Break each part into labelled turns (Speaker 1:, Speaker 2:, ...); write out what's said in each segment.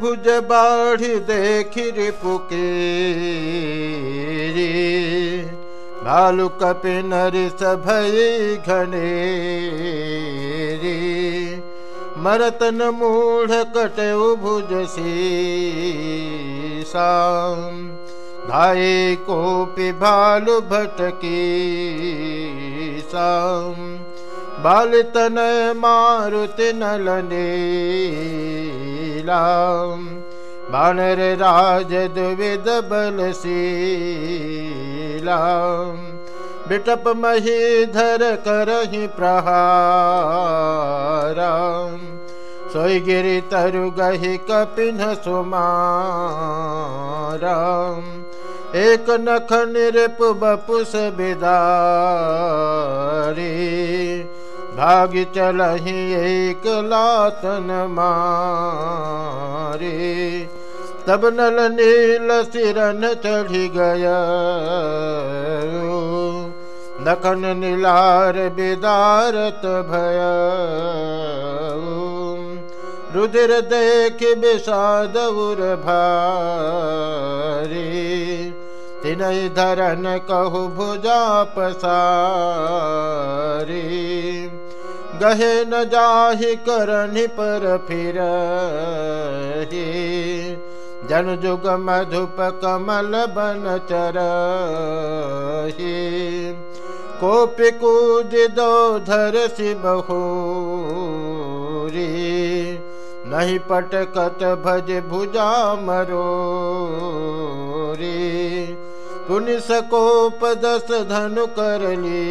Speaker 1: भुज बाढ़ देखिर भालु कपि नर सभई घने मरतन मूढ़ कट भुज शाम धाये कोपि भटकी शाम बालतन मारुति नलने बानर राज द्विद बलशीला बिटप मही धर करहि प्रहार। सोई गिरि तरु गहि कपिन सुमार। एक नख निरप बपुस बिदारी भाग चलही एक लातन मारे। तब नल नील सिरन चढ़ी गया। नखन नीलार बिदारत भय। रुद्र देख विषाद उर भारी। तिन धरन कहु भुजा पसारी। गहे न जाहि करनि पर फिर। जन जुग मधुप कमल बन चर कोपि कूद दो धर सि नहीं पटकत भज भुजा मरो पुनि सकोप दस धनु कर ली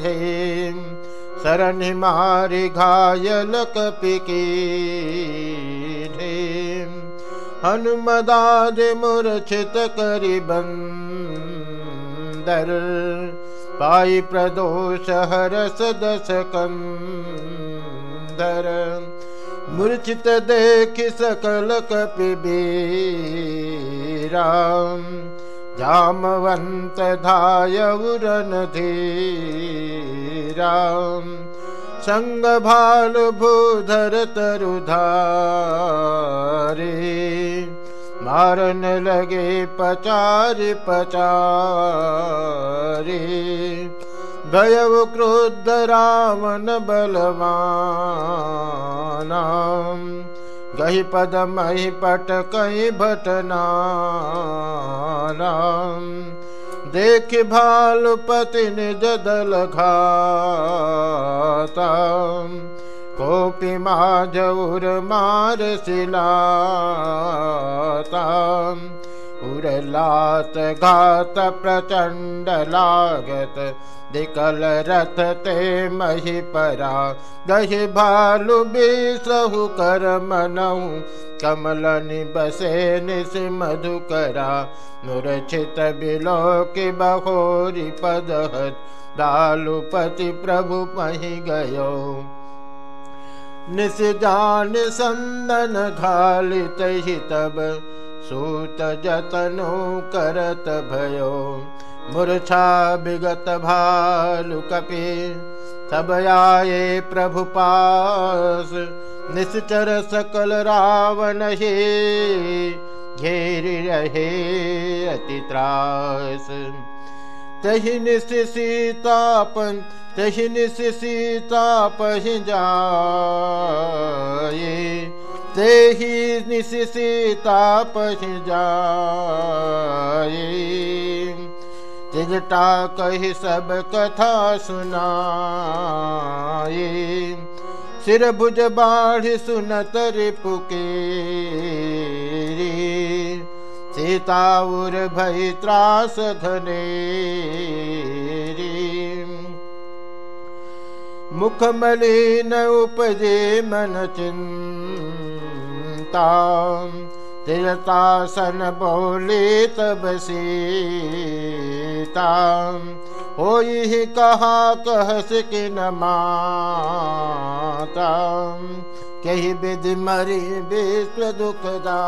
Speaker 1: ढेम शरण मारि घायल कपिकी हनुमदाद मूर्छित करि बन्दर पाई प्रदोष हरस दस कंदर। मूर्छित देख सकल कपि राम जामवंत धाय उरन भाल भूधर तरुधारे मारन लगे पचार पचारे। भयव क्रोध रावण बलवानाम गही पद मही पट कही भटना देख भालुपति निज दल घाता कोपि माजौर मार सिलाता उरलात घात प्रचण्ड लागत दिकल रथ ते मही परा। दही बिसहु कर मनऊ कमल निबसे निस मधुकरा मूर्छित बिलो कि बहोरी पदहत दालुपति प्रभु पही गयो। निस जान संदन घालित ही तब सूत जतनु करत भयो। मूर्छा विगत भालु कपि तब आए प्रभु पास निश्चर सकल रावण हे, घेर रहे अति त्रास। तही निस सीतापन तही निस सीताप जाए। तेहि सीताप जाए। तिजटा कही सब कथा सुनाए। सिर भुज बाढ़ सुनत रिपुके सीता उर भई त्रास धने मुख मलिन उपजे मन चिंता तिरतासन बोले तब सीता हो ही कहा कह कि न माता। कही विधि मरी विश्व दुखदा